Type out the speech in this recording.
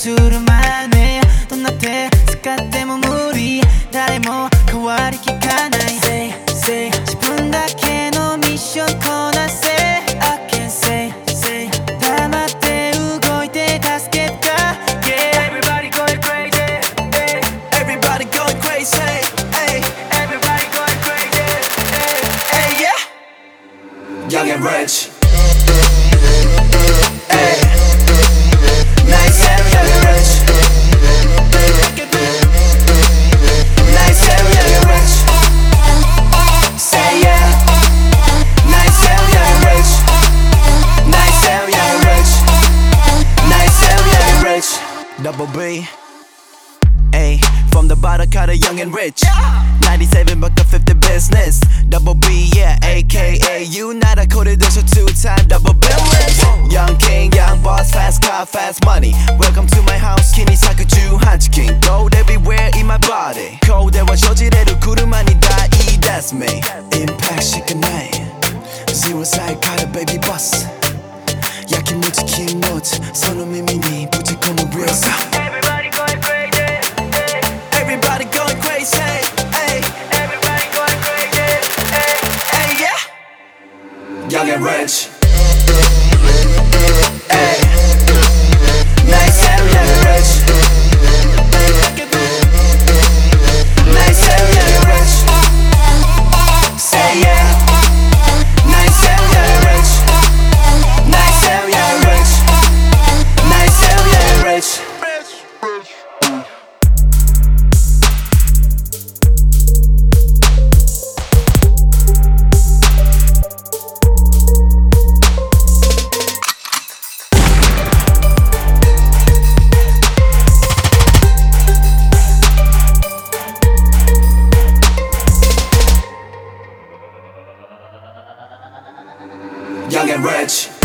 するまねどんな手使っても無理誰も変わりきかない Say, say 自分だけのミッションこなせ I can say, say 黙って動いて助けた Yeah Everybody going crazy hey. Everybody going crazy. Hey, Everybody going crazy hey. hey, yeah. Young and rich. Double B. A from the bottom, cut a young and rich. 97 buck 50 business. Double B, yeah, aka you not a coded this two time double business. Young king, young boss, fast car, fast money. Welcome to my house, Kini Sakuju Hanchikin. Gold everywhere in my body. Cold that was shojireru kuruma ni dai, that's me. Impact shikanai. Zero side car, baby 야키모치 키모치 선우미 Everybody going crazy. Everybody going crazy. Everybody going crazy hey. Hey, yeah. Young and rich Young and rich.